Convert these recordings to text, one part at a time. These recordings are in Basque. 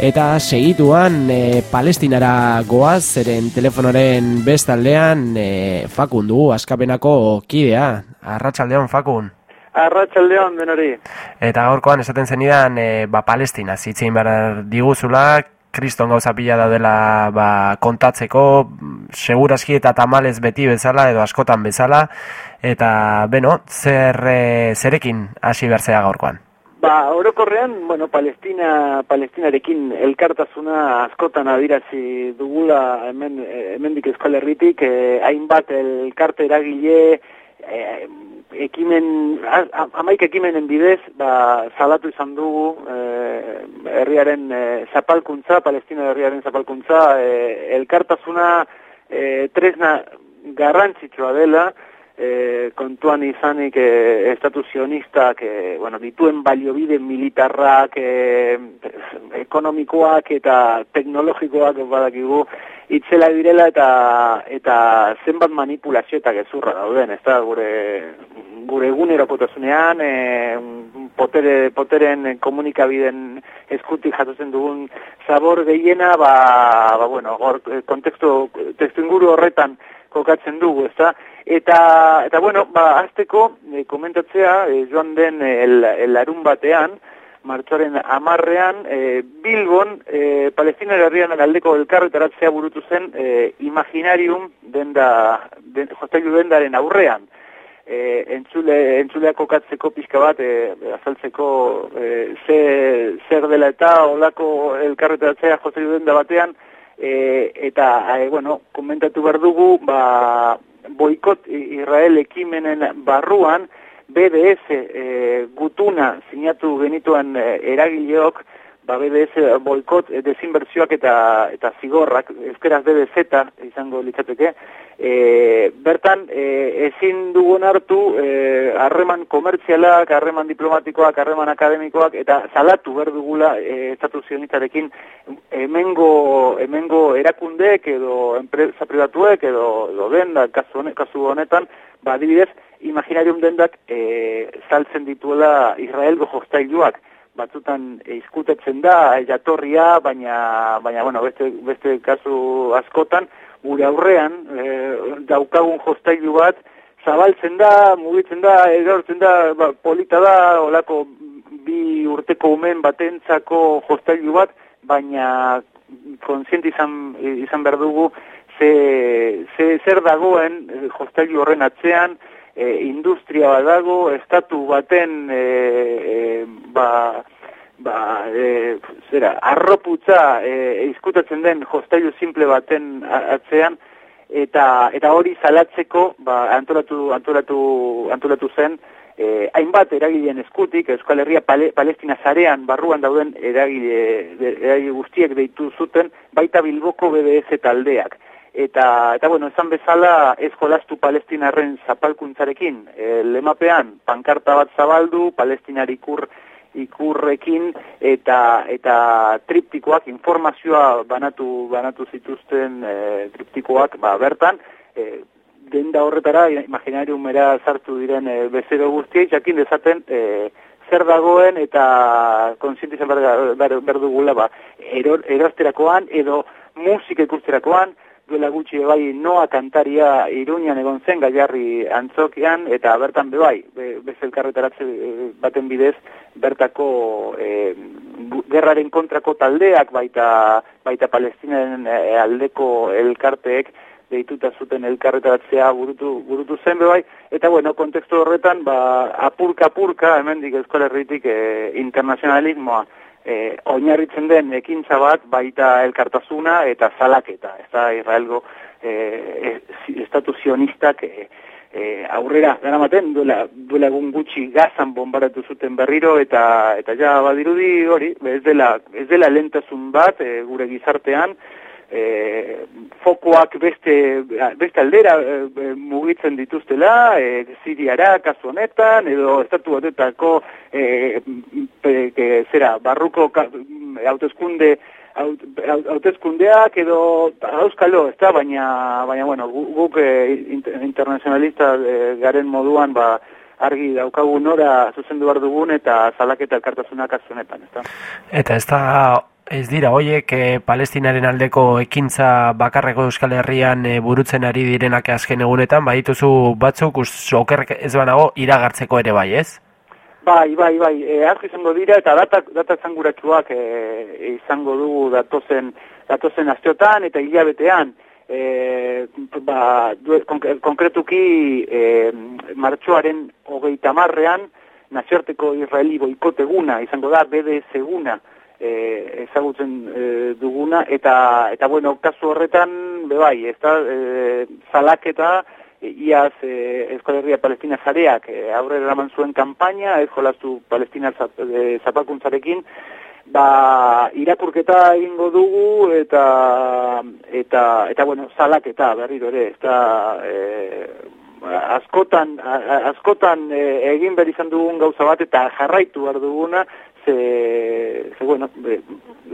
Eta segituan e, palestinara goaz, zeren telefonoren bestaldean e, fakundu, askapenako kidea. Arratxaldeon, fakun. Arratxaldeon, denori. Eta gaurkoan esaten zenidan, e, ba, palestina, zitzin behar diguzula, kriston gauza pila da dela ba, kontatzeko, seguraski eta tamalez beti bezala, edo askotan bezala, eta, beno, zer, e, zerekin hasi berzea gaurkoan? Ba, orokorrean, bueno, Palestina, Palestinarekin elkartasuna askotan adirazi dugula hemen, hemendik eskal herritik, eh, hainbat elkarte eragile, eh, ekimen, amaik ekimenen bidez, ba, salatu izan dugu eh, herriaren eh, zapalkuntza, Palestina herriaren zapalkuntza, eh, elkartasuna eh, tresna garrantzitsua dela, e, kontuan izanik e, estatu zionistak e, bueno, dituen baliobide militarrak e, ekonomikoak eta teknologikoak badakigu itzela direla eta eta zenbat manipulazio eta gezurra dauden, ez da, gure gure egunerokotasunean e, potere, poteren komunikabiden eskutik jatuzen dugun zabor gehiena, ba, ba bueno, gor, kontekstu, testu inguru horretan kokatzen dugu, ez da, Eta, eta bueno, ba, azteko, e, komentatzea, e, joan den el, el larun batean, martxoaren amarrean, e, Bilbon, e, Palestina herrian aldeko elkarretaratzea burutu zen e, imaginarium denda, den, jostailu dendaren aurrean. E, entzule, entzuleak kokatzeko pixka bat, e, azaltzeko e, ze, zer dela eta olako elkarretaratzea jostailu denda batean, e, eta, e, bueno, komentatu behar dugu, ba, boikot Israel ekimenen barruan, BDS e, gutuna sinatu genituen e, eragileok, ba BDS boikot e, desinbertsioak eta eta zigorrak, euskeraz BDZ izango litzateke, e, bertan e, ezin dugun hartu e, harreman komertzialak, harreman diplomatikoak, harreman akademikoak, eta salatu berdugula e, estatu zionitarekin hemengo, hemengo erakundeek edo enpresa privatuek edo, edo denda kasu, kasu honetan, ba, adibidez, imaginarium dendak e, saltzen dituela Israelgo jostailuak, batzutan izkutetzen da, jatorria, baina, baina bueno, beste, beste kasu askotan, gure aurrean, e, daukagun jostailu bat, zabaltzen da, mugitzen da, edortzen da, ba, polita da, olako bi urteko umen batentzako jostailu bat, baina kontziente izan, izan behar dugu ze, ze zer dagoen jostailu horren atzean, e, industria bat dago, estatu baten e, e, ba, ba, e, zera, arroputza e, izkutatzen den jostailu simple baten atzean, eta, eta hori salatzeko ba, antolatu, antolatu, antolatu zen, eh, hainbat eragileen eskutik, Euskal Herria pale, Palestina zarean barruan dauden eragile, eragile guztiek deitu zuten, baita Bilboko BBS taldeak. Eta, eta bueno, esan bezala eskolaztu palestinarren zapalkuntzarekin, e, lemapean, pankarta bat zabaldu, palestinar ikur, ikurrekin, eta, eta triptikoak, informazioa banatu, banatu zituzten e, triptikoak, ba, bertan, e, denda horretara imaginariumera sartu diren e, bezero guztiei, jakin dezaten e, zer dagoen eta konsientizan berdugula ba, erosterakoan edo musik ikusterakoan, duela gutxi bai noa kantaria iruñan egon zen gaiarri antzokian eta bertan bebai, be, bezelkarretaratze baten bidez, bertako e, gerraren kontrako taldeak baita, baita palestinaren aldeko elkarteek deituta zuten elkarretaratzea burutu, burutu zen bai, eta bueno, kontekstu horretan, ba, apurka-apurka, hemendik euskal herritik e, internazionalismoa e, oinarritzen den ekintza bat, baita elkartasuna eta zalaketa, ez da Israelgo e, e, estatu zionistak e, e, aurrera garamaten duela, duela egun gutxi gazan bombaratu zuten berriro eta eta ja badirudi hori, ez dela, ez dela lentasun bat e, gure gizartean, e, fokoak beste, beste aldera e, mugitzen dituztela, e, Siriara kasu honetan, edo estatu batetako e, zera, barruko hautezkunde hautezkundeak edo auskalo, ez da, baina, baina bueno, guk e, internazionalista e, garen moduan, ba, argi daukagu nora zuzendu behar dugun eta zalaketa elkartasunak azunetan, ez da? Eta ez da Ez dira, hoiek e, palestinaren aldeko ekintza bakarreko euskal herrian e, burutzen ari direnak azken egunetan, badituzu batzuk, oker ez banago, iragartzeko ere bai, ez? Bai, bai, bai, e, izango dira eta data, data zanguratxuak e, izango dugu datozen, datozen asteotan eta hilabetean. E, ba, du, konkretuki e, martxoaren hogeita marrean, nazioarteko israeli boikoteguna izango da, BDS eguna e, ezagutzen e, duguna, eta, eta bueno, kasu horretan, bebai, ez da, e, zalaketa, iaz e, Euskal Palestina zareak e, aurrera eraman zuen kanpaina, ez jolastu Palestina e, zapakuntzarekin, ba, irakurketa egingo dugu eta eta eta bueno, salaketa berriro ere, eta e, askotan askotan e, egin behar izan dugun gauza bat eta jarraitu behar duguna ze, ze bueno, be,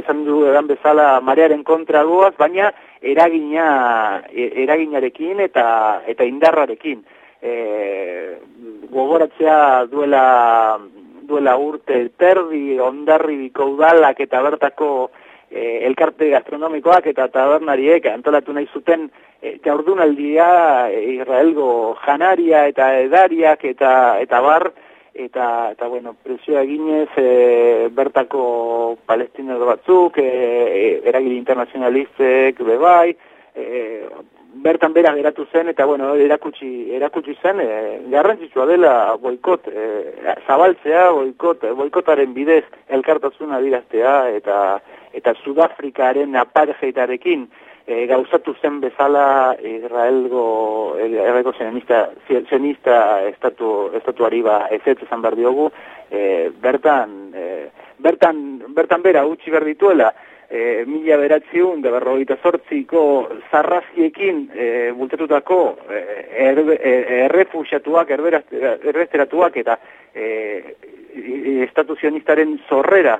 esan du edan bezala marearen kontra goaz, baina eragina e, eraginarekin eta eta indarrarekin. E, gogoratzea duela duela urte terdi, ondarri bikoudalak eta bertako e, elkarte gastronomikoak eta tabernariek antolatu nahi zuten e, jaurdunaldia e, Israelgo janaria eta edariak eta eta bar eta eta bueno, presioa eginez e, bertako palestinero batzuk, e, e, eragile internazionalistek bebai, e, bertan bera geratu zen eta bueno, erakutsi erakutsi zen e, garrantzitsua dela boikot e, zabaltzea boikot boikotaren bidez elkartasuna diraztea eta eta Sudafrikaren apartheitarekin e, gauzatu zen bezala Israelgo erreko zenista zenista estatu estatuari ba ezetz izan ber diogu. E, bertan e, bertan bertan bera utzi ber dituela e, mila beratziun da berrogeita sortziko zarraziekin e, bultatutako e, e, errefusiatuak, erresteratuak eta e, estatuzionistaren zorrera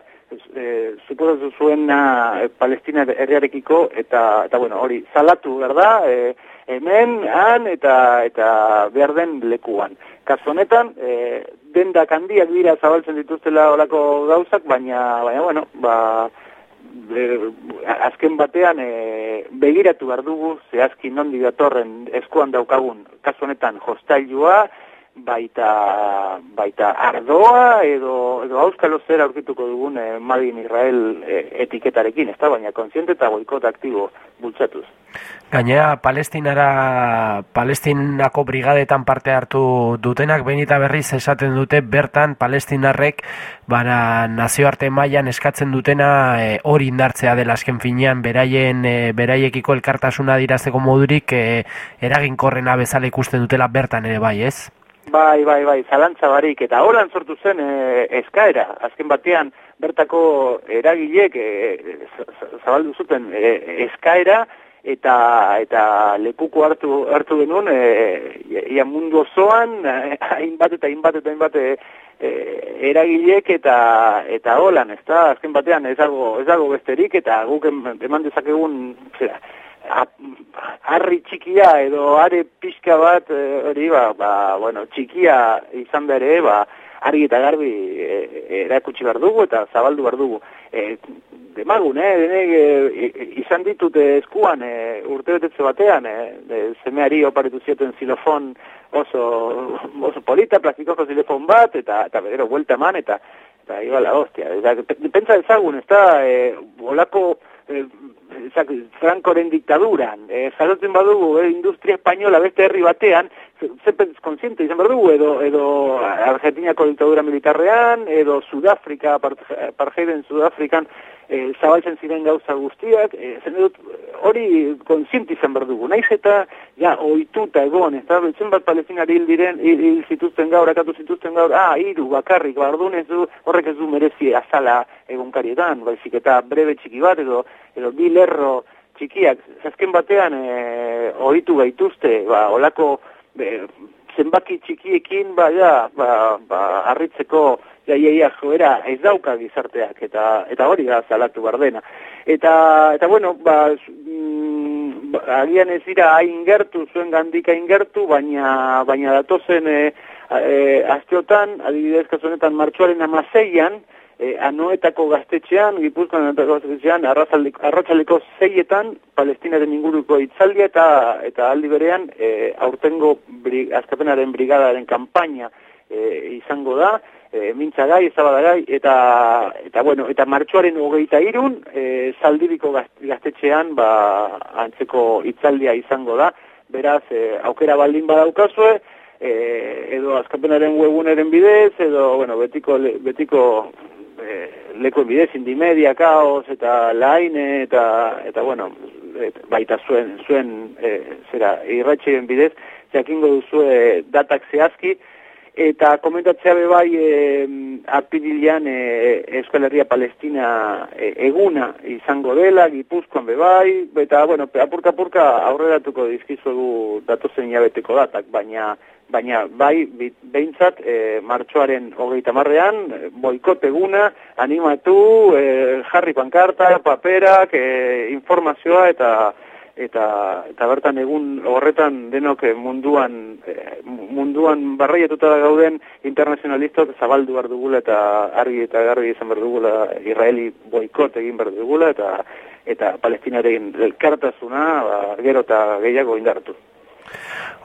e, supozatu zuena Palestina herriarekiko eta, eta bueno, hori salatu, berda, e, hemen, han eta eta behar den lekuan. Kaso honetan, e, dendak handiak dira zabaltzen dituztela olako gauzak, baina, baina bueno, ba, azken batean e, begiratu behar dugu zehazki nondi datorren eskuan daukagun kasu honetan jostailua baita baita ardoa edo edo auskalo zer aurkituko dugun e, Madin Israel e, etiketarekin, ezta baina kontziente eta boikot aktibo bultzatuz. Gainera, Palestinara, Palestinako brigadetan parte hartu dutenak, benita berriz esaten dute, bertan Palestinarrek bana, nazioarte mailan eskatzen dutena e, hori indartzea dela azken finean, beraien, e, beraiekiko elkartasuna dirazeko modurik e, eraginkorrena bezala ikusten dutela bertan ere bai, ez? Bai, bai, bai, zalantza barik, eta holan sortu zen e, eskaera, azken batean bertako eragilek e, zabaldu zuten e, eskaera, eta eta lekuko hartu hartu genuen e, ia mundu osoan hainbat eta hainbat eta hainbat e, eragilek eta eta holan, ezta? Azken batean ez dago ez dago besterik eta guk eman dezakegun zera harri txikia edo are pixka bat e, hori ba, ba, bueno, txikia izan bere ba, argi eta garbi e, erakutsi behar dugu eta zabaldu behar dugu. E, demagun, eh, denek e, izan ditut eskuan e, urte betetze batean, e, zemeari oparetu zieten zilofon oso, oso polita, plastikoko zilofon bat, eta, eta bedero, vuelta eman, eta, eta iba la hostia. Pentsa ezagun, ez da, e, olako, e, zak, frankoren diktaduran, e, jarotzen badugu, e, industria espainola beste herri batean, zepen konsiente izan berdugu, edo, edo Argentiniako diktadura militarrean, edo Sudafrika, parjeiden Sudafrikan, e, zabaltzen ziren gauza guztiak, e, zen dut, hori konsiente izan berdugu. Naiz eta, ja, oituta egon, ez da, betzen bat palestinari hil diren, hil, zituzten gaur, akatu zituzten gaur, ah, iru, bakarrik, bardun ez du, horrek ez du merezi azala egunkarietan, baizik eta brebe txiki bat, edo, edo bilerro txikiak, zazken batean, e, oitu gaituzte, ba, olako, zenbaki txikiekin ba ja ba ba harritzeko jaiaia joera ez dauka gizarteak eta eta hori da salatu bardena eta eta bueno ba, mm, ba agian ez dira hain gertu zuen gandika ingertu baina baina datozen e, e, asteotan adibidez kasu martxoaren 16an e, anoetako gaztetxean, gipuzkoan anoetako gaztetxean, arratzaldeko zeietan, palestinaren inguruko itzaldia eta eta aldi berean, e, aurtengo bri, azkapenaren brigadaren kanpaina e, izango da, e, mintza gai, ezabada gai, eta, eta, bueno, eta martxoaren hogeita irun, e, zaldiriko gaztetxean, ba, antzeko itzaldia izango da, beraz, e, aukera baldin badaukazue, e, edo azkapenaren webuneren bidez, edo, bueno, betiko, betiko e, leko bidez, indimedia, kaos, eta laine, eta, eta bueno, baita zuen, zuen e, zera, irratxeen bidez, jakingo duzue datak zehazki, eta komentatzea be bai e, apirilean e, Euskal Herria Palestina e, eguna izango dela, Gipuzkoan be bai, eta bueno, apurka apurka aurreratuko dizkizuegu datozen jabeteko datak, baina baina bai behintzat e, martxoaren hogeita marrean, boikot eguna, animatu, e, jarri pankarta, paperak, e, informazioa eta eta eta bertan egun horretan denok munduan munduan barraiatuta gauden internazionalistok zabaldu behar dugula eta argi eta garbi izan behar dugula Israeli boikot egin behar dugula eta eta palestinaren elkartasuna ba, gero eta gehiago indartu.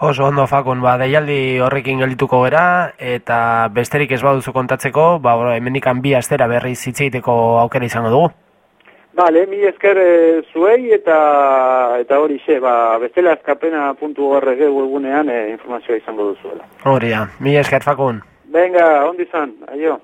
Oso ondo fakun, ba, deialdi horrekin geldituko gera, eta besterik ez baduzu kontatzeko, ba, hemendikan bi astera berri zitzeiteko aukera izango dugu. Bale, mi esker e, zuei eta eta hori xe, ba, bestela eskapena.org egunean e, informazioa izango duzuela. Hori da, mi esker fakun. Venga, ondi zan, aio.